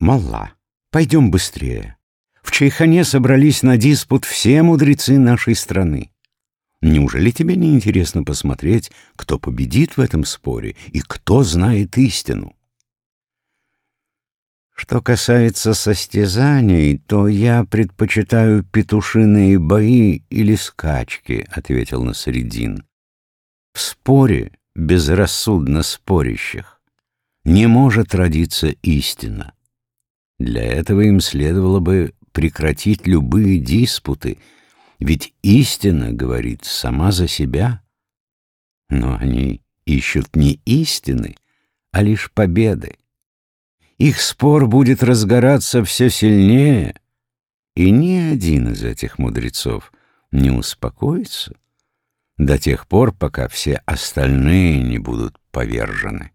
Мала, пойдем быстрее. В Чайхане собрались на диспут все мудрецы нашей страны. Неужели тебе не интересно посмотреть, кто победит в этом споре и кто знает истину? Что касается состязаний, то я предпочитаю петушиные бои или скачки, — ответил Насредин. В споре безрассудно спорящих не может родиться истина. Для этого им следовало бы прекратить любые диспуты, ведь истина говорит сама за себя. Но они ищут не истины, а лишь победы их спор будет разгораться все сильнее, и ни один из этих мудрецов не успокоится до тех пор, пока все остальные не будут повержены.